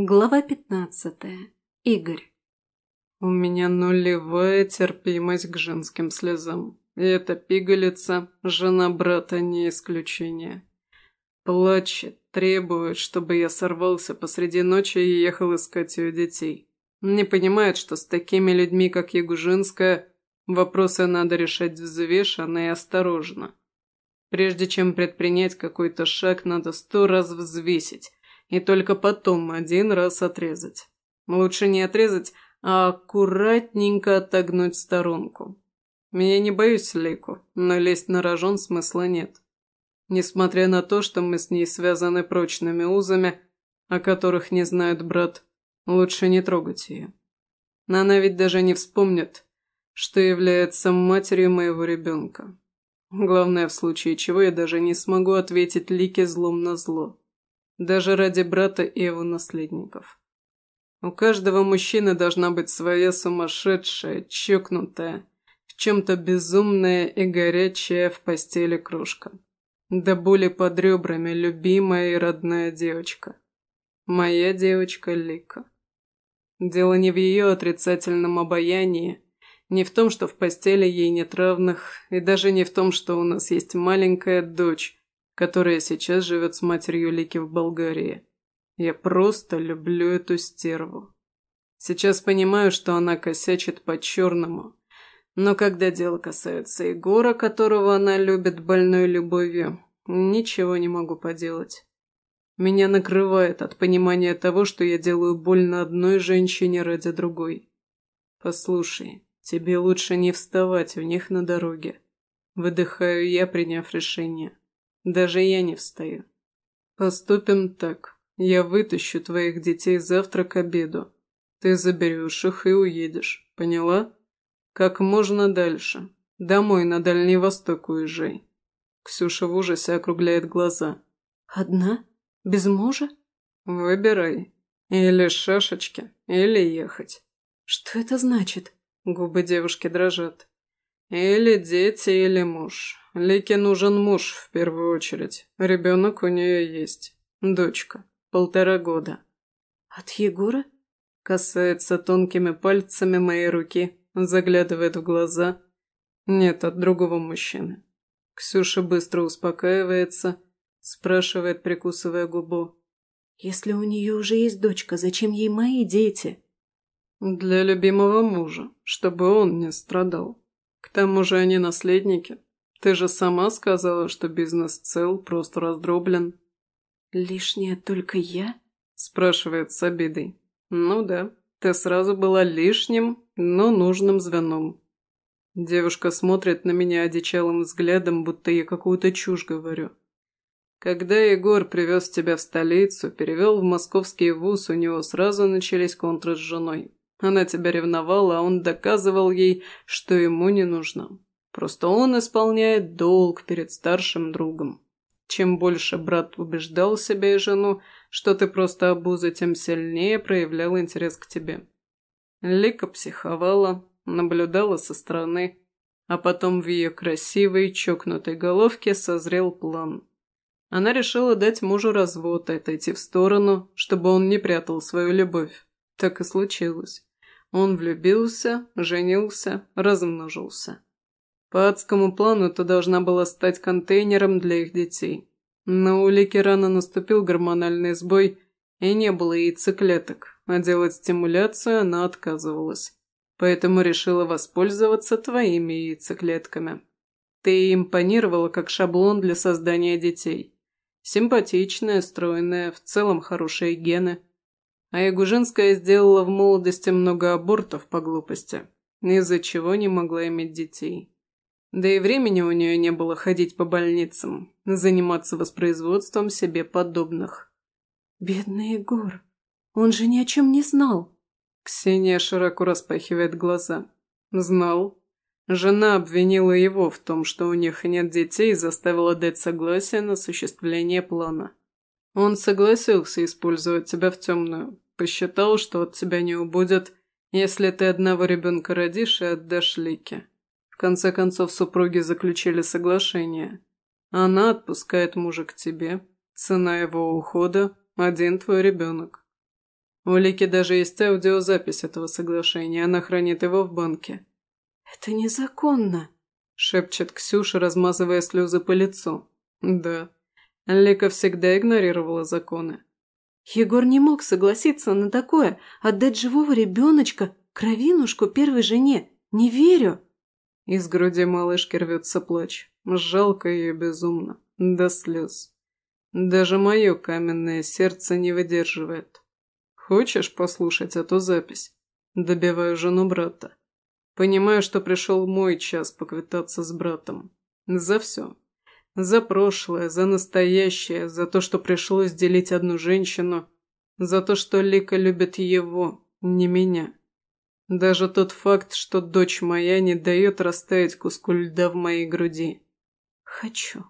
Глава пятнадцатая. Игорь. У меня нулевая терпимость к женским слезам. И эта пигалица, жена брата, не исключение. Плачет, требует, чтобы я сорвался посреди ночи и ехал искать ее детей. Не понимает, что с такими людьми, как Ягужинская, вопросы надо решать взвешенно и осторожно. Прежде чем предпринять какой-то шаг, надо сто раз взвесить, и только потом один раз отрезать. Лучше не отрезать, а аккуратненько отогнуть сторонку. Я не боюсь Лейку, но лезть на рожон смысла нет. Несмотря на то, что мы с ней связаны прочными узами, о которых не знает брат, лучше не трогать ее. Она ведь даже не вспомнит, что является матерью моего ребенка. Главное, в случае чего я даже не смогу ответить Лике злом на зло. Даже ради брата и его наследников. У каждого мужчины должна быть своя сумасшедшая, чокнутая, в чем-то безумная и горячая в постели кружка. До боли под ребрами любимая и родная девочка. Моя девочка Лика. Дело не в ее отрицательном обаянии, не в том, что в постели ей нет равных, и даже не в том, что у нас есть маленькая дочь, которая сейчас живет с матерью Лики в Болгарии. Я просто люблю эту стерву. Сейчас понимаю, что она косячит по-черному. Но когда дело касается Егора, которого она любит больной любовью, ничего не могу поделать. Меня накрывает от понимания того, что я делаю больно одной женщине ради другой. Послушай, «Тебе лучше не вставать у них на дороге». Выдыхаю я, приняв решение. Даже я не встаю. «Поступим так. Я вытащу твоих детей завтра к обеду. Ты заберешь их и уедешь. Поняла? Как можно дальше. Домой на Дальний Восток уезжай». Ксюша в ужасе округляет глаза. «Одна? Без мужа?» «Выбирай. Или шашечки, или ехать». «Что это значит?» Губы девушки дрожат. Или дети, или муж. Лике нужен муж в первую очередь. Ребенок у нее есть. Дочка. Полтора года. От Егора? Касается тонкими пальцами моей руки, заглядывает в глаза. Нет, от другого мужчины. Ксюша быстро успокаивается, спрашивает, прикусывая губу. «Если у нее уже есть дочка, зачем ей мои дети?» Для любимого мужа, чтобы он не страдал. К тому же они наследники. Ты же сама сказала, что бизнес цел, просто раздроблен. Лишняя только я? Спрашивает с обидой. Ну да, ты сразу была лишним, но нужным звеном. Девушка смотрит на меня одичалым взглядом, будто я какую-то чушь говорю. Когда Егор привез тебя в столицу, перевел в московский вуз, у него сразу начались контры с женой. Она тебя ревновала, а он доказывал ей, что ему не нужно. Просто он исполняет долг перед старшим другом. Чем больше брат убеждал себя и жену, что ты просто обуза, тем сильнее проявлял интерес к тебе. Лика психовала, наблюдала со стороны, а потом в ее красивой, чокнутой головке созрел план. Она решила дать мужу развод и отойти в сторону, чтобы он не прятал свою любовь. Так и случилось. Он влюбился, женился, размножился. По адскому плану ты должна была стать контейнером для их детей. Но у Лики рано наступил гормональный сбой, и не было яйцеклеток, а делать стимуляцию она отказывалась. Поэтому решила воспользоваться твоими яйцеклетками. Ты импонировала как шаблон для создания детей. Симпатичная, стройная, в целом хорошие гены – а Ягужинская сделала в молодости много абортов по глупости, из-за чего не могла иметь детей. Да и времени у нее не было ходить по больницам, заниматься воспроизводством себе подобных. «Бедный Егор, он же ни о чем не знал!» Ксения широко распахивает глаза. «Знал. Жена обвинила его в том, что у них нет детей и заставила дать согласие на осуществление плана. Он согласился использовать тебя в темную. Посчитал, что от тебя не убудет, если ты одного ребенка родишь и отдашь Лике. В конце концов, супруги заключили соглашение. Она отпускает мужа к тебе. Цена его ухода – один твой ребенок. У Лики даже есть аудиозапись этого соглашения, она хранит его в банке. «Это незаконно», – шепчет Ксюша, размазывая слезы по лицу. «Да, Лика всегда игнорировала законы». Егор не мог согласиться на такое, отдать живого ребеночка, кровинушку первой жене. Не верю. Из груди малышки рвется плач. Жалко ее безумно. До слез. Даже мое каменное сердце не выдерживает. Хочешь послушать эту запись? Добиваю жену брата. Понимаю, что пришел мой час поквитаться с братом. За все. За прошлое, за настоящее, за то, что пришлось делить одну женщину, за то, что Лика любит его, не меня. Даже тот факт, что дочь моя не дает растаять куску льда в моей груди. Хочу.